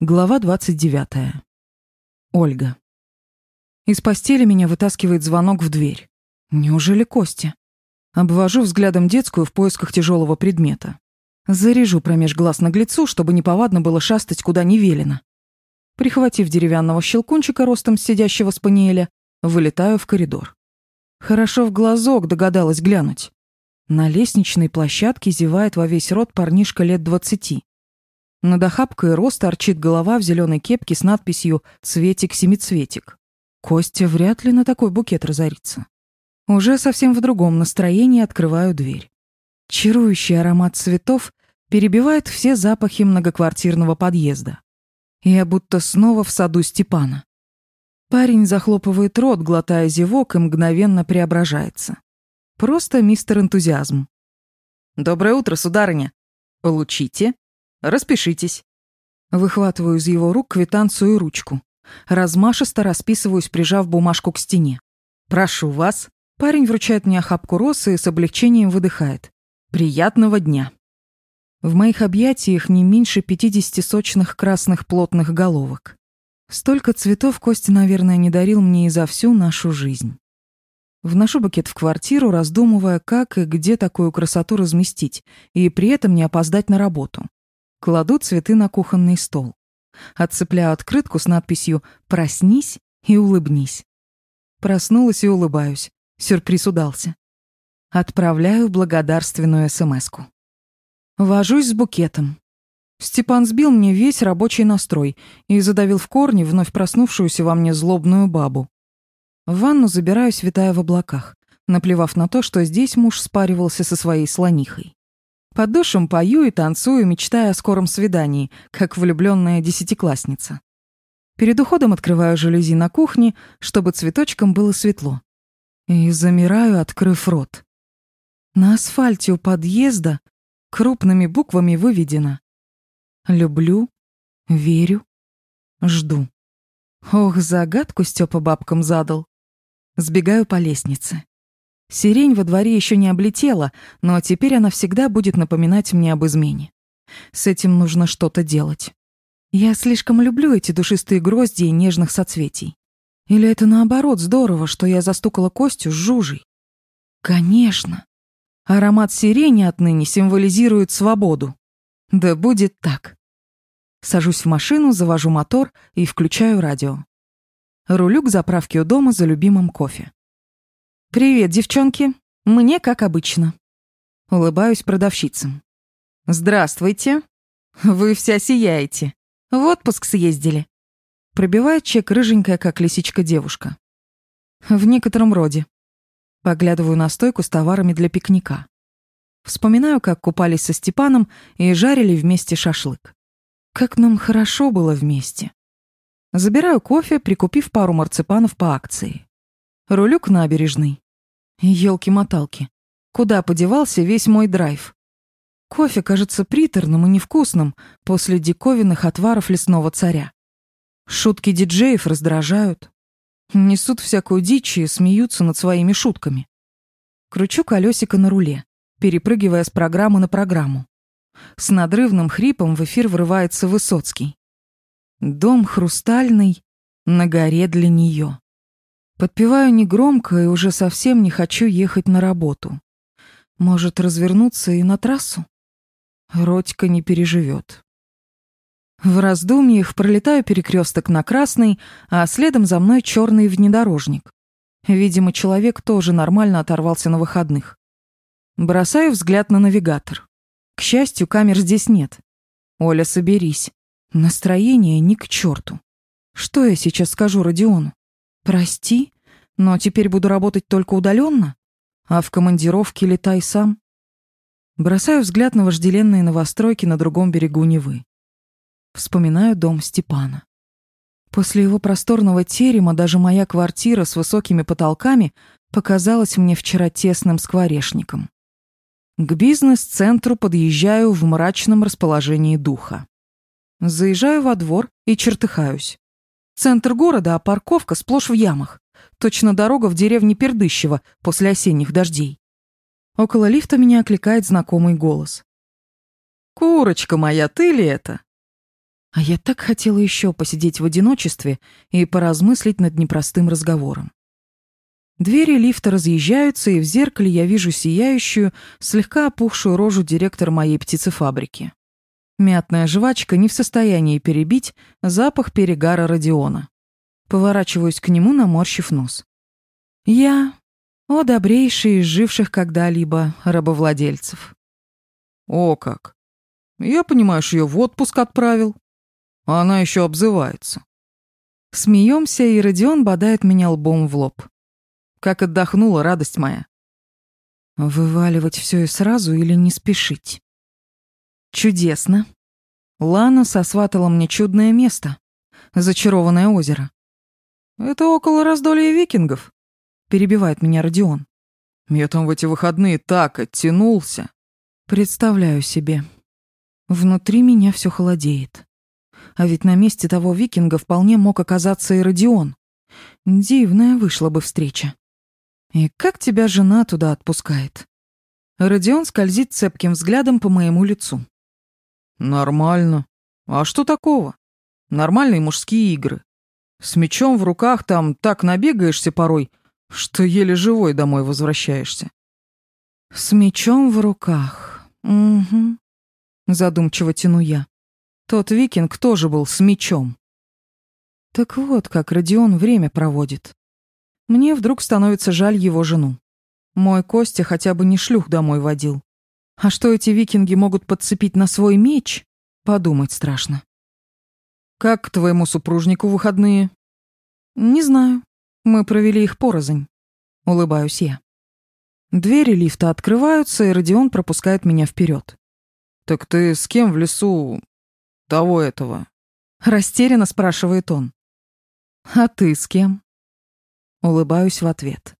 Глава 29. Ольга. Из постели меня вытаскивает звонок в дверь. Неужели Костя? Обвожу взглядом детскую в поисках тяжелого предмета. Заряжу промеж глаз наглецу, чтобы неповадно было шастать куда не велено. Прихватив деревянного щелкунчика ростом сидящего спаниеля, вылетаю в коридор. Хорошо в глазок догадалась глянуть. На лестничной площадке зевает во весь рот парнишка лет двадцати. Над охапкой роз торчит голова в зеленой кепке с надписью «Цветик-семицветик». Костя вряд ли на такой букет разорится. Уже совсем в другом настроении открываю дверь. Чарующий аромат цветов перебивает все запахи многоквартирного подъезда. Я будто снова в саду Степана. Парень захлопывает рот, глотая зевок, и мгновенно преображается. Просто мистер энтузиазм. «Доброе утро, сударыня. Получите Распишитесь. Выхватываю из его рук квитанцию и ручку. Размашисто расписываюсь, прижав бумажку к стене. «Прошу вас». Парень вручает мне охапку росы и с облегчением выдыхает. «Приятного дня». В моих объятиях не меньше пятидесяти сочных красных плотных головок. Столько цветов Костя, наверное, не дарил мне и за всю нашу жизнь. Вношу букет в квартиру, раздумывая, как и где такую красоту разместить, и при этом не опоздать на работу. Кладу цветы на кухонный стол. Отцепляю открытку с надписью «Проснись и улыбнись». Проснулась и улыбаюсь. Сюрприз удался. Отправляю благодарственную смс-ку. Вожусь с букетом. Степан сбил мне весь рабочий настрой и задавил в корни вновь проснувшуюся во мне злобную бабу. В ванну забираюсь, витая в облаках, наплевав на то, что здесь муж спаривался со своей слонихой. Под душем пою и танцую, мечтая о скором свидании, как влюбленная десятиклассница. Перед уходом открываю жалюзи на кухне, чтобы цветочкам было светло. И замираю, открыв рот. На асфальте у подъезда крупными буквами выведено «Люблю, верю, жду». Ох, загадку Степа бабкам задал. Сбегаю по лестнице. Сирень во дворе еще не облетела, но теперь она всегда будет напоминать мне об измене. С этим нужно что-то делать. Я слишком люблю эти душистые грозди и нежных соцветий. Или это наоборот здорово, что я застукала Костю с Жужей? Конечно. Аромат сирени отныне символизирует свободу. Да будет так. Сажусь в машину, завожу мотор и включаю радио. Рулю к заправке у дома за любимым кофе. «Привет, девчонки. Мне как обычно». Улыбаюсь продавщицам. «Здравствуйте. Вы вся сияете. В отпуск съездили». Пробивает чек рыженькая, как лисичка девушка. В некотором роде. Поглядываю на стойку с товарами для пикника. Вспоминаю, как купались со Степаном и жарили вместе шашлык. Как нам хорошо было вместе. Забираю кофе, прикупив пару марципанов по акции. Рулю к набережной. Елки-моталки. Куда подевался весь мой драйв? Кофе кажется приторным и невкусным после диковинных отваров лесного царя. Шутки диджеев раздражают. Несут всякую дичь и смеются над своими шутками. Кручу колесико на руле, перепрыгивая с программы на программу. С надрывным хрипом в эфир врывается Высоцкий. Дом хрустальный, на горе для нее. Подпеваю негромко и уже совсем не хочу ехать на работу. Может, развернуться и на трассу? Родька не переживет. В раздумьях пролетаю перекресток на красный, а следом за мной черный внедорожник. Видимо, человек тоже нормально оторвался на выходных. Бросаю взгляд на навигатор. К счастью, камер здесь нет. Оля, соберись. Настроение ни к черту. Что я сейчас скажу Родиону? Прости, но теперь буду работать только удаленно, а в командировке летай сам. Бросаю взгляд на вожделенные новостройки на другом берегу Невы. Вспоминаю дом Степана. После его просторного терема даже моя квартира с высокими потолками показалась мне вчера тесным скворечником. К бизнес-центру подъезжаю в мрачном расположении духа. Заезжаю во двор и чертыхаюсь. Центр города, а парковка сплошь в ямах. Точно дорога в деревне Пердыщево после осенних дождей. Около лифта меня окликает знакомый голос. «Курочка моя, ты ли это?» А я так хотела еще посидеть в одиночестве и поразмыслить над непростым разговором. Двери лифта разъезжаются, и в зеркале я вижу сияющую, слегка опухшую рожу директора моей птицефабрики. Мятная жвачка не в состоянии перебить запах перегара Родиона. Поворачиваюсь к нему, наморщив нос. Я, о добрейший из живших когда-либо рабовладельцев. О как! Я, понимаешь, ее в отпуск отправил. А она еще обзывается. Смеемся, и Родион бодает меня лбом в лоб. Как отдохнула радость моя. Вываливать все и сразу или не спешить? Чудесно. Лана сосватала мне чудное место. Зачарованное озеро. Это около раздолья викингов. Перебивает меня Родион. Я там в эти выходные так оттянулся. Представляю себе. Внутри меня все холодеет. А ведь на месте того викинга вполне мог оказаться и Родион. Дивная вышла бы встреча. И как тебя жена туда отпускает? Родион скользит цепким взглядом по моему лицу. Нормально. А что такого? Нормальные мужские игры. С мечом в руках там так набегаешься порой, что еле живой домой возвращаешься. С мечом в руках. Угу. Задумчиво тяну я. Тот викинг тоже был с мечом. Так вот, как Родион время проводит. Мне вдруг становится жаль его жену. Мой Костя хотя бы не шлюх домой водил. А что эти викинги могут подцепить на свой меч, подумать страшно. Как к твоему супружнику выходные? Не знаю. Мы провели их порознь. Улыбаюсь я. Двери лифта открываются, и Родион пропускает меня вперед. Так ты с кем в лесу того этого? Растерянно спрашивает он. А ты с кем? Улыбаюсь в ответ.